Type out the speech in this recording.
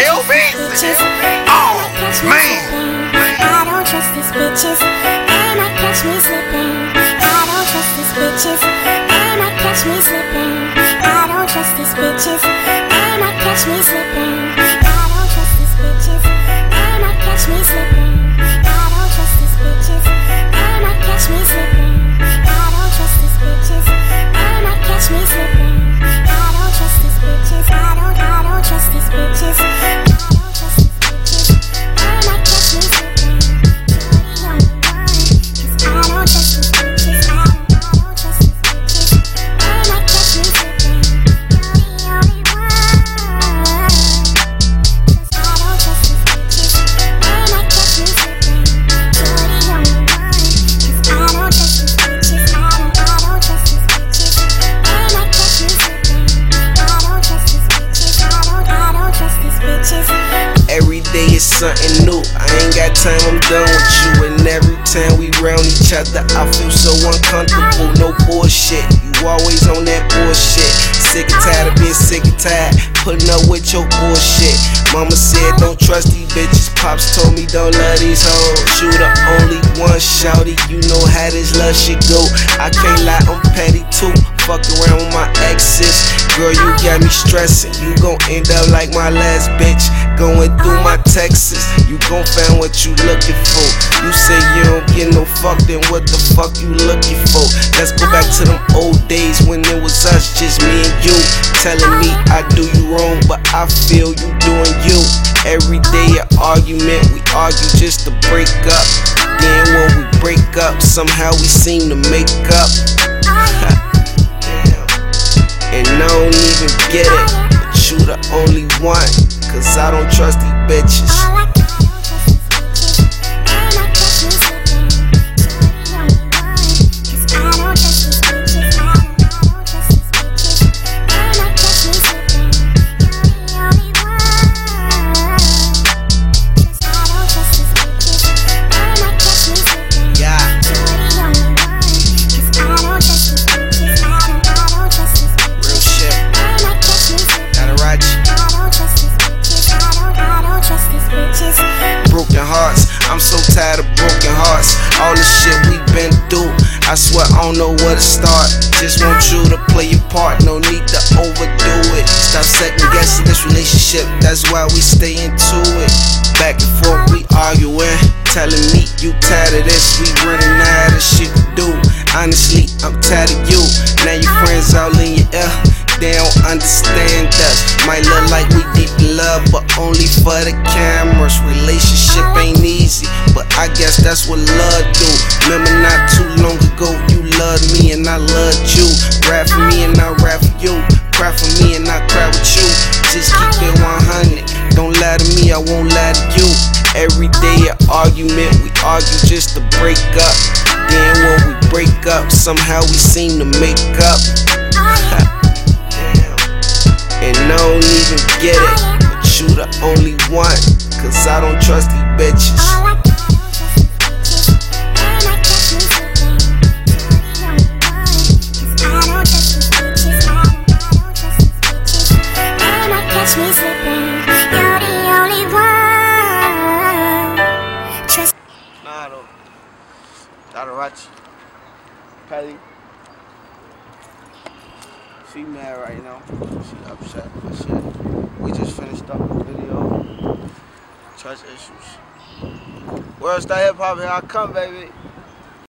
LB? Oh, man. I don't trust these bitches. They might catch me slipping. I don't trust these bitches. They might catch me slipping. I don't trust these bitches. Something new. I ain't got time, I'm done with you. And every time we round each other, I feel so uncomfortable. No bullshit. You always on that bullshit. Sick and tired of being sick and tired. Putting up with your bullshit. Mama said don't trust these bitches. Pops told me don't love these hoes. You the only one, shouty. You know how this love shit go. I can't lie, I'm petty too. Fuck around with my exes. Girl, you got me stressing. You gon' end up like my last bitch. Going through my texts. You gon' find what you looking for. You say you don't get no fuck, then what the fuck you looking for? Let's go back to them old days when it was us, just me and you. Telling me I do you wrong, but I feel you doing you. Every day an argument, we argue just to break up. Then when we break up, somehow we seem to make up. I don't even get it, but you the only one. Cause I don't trust these bitches. I swear I don't know where to start. Just want you to play your part. No need to overdo it. Stop second guessing this relationship. That's why we stay into it. Back and forth, we arguing. Telling me you tired of this. We running out of shit to do. Honestly, I'm tired of you. Now your friends all in your ear. They don't understand us. Might look like we deep in love, but only for the cameras. Relationship ain't easy, I guess that's what love do. Remember not too long ago, you loved me and I loved you. Rap for me and I rap for you. Cry for me and I cry with you. Just keep it 100. Don't lie to me, I won't lie to you. Every day an argument, we argue just to break up. Then when we break up, somehow we seem to make up. And I don't even get it. But you the only one. Cause I don't trust these bitches. Me slipping. You're the only one. Trust. Gotta watch. Patty. She mad right now. She upset. But shit. We just finished up the video. Trust issues. Where's the hip hop? Here I come, baby.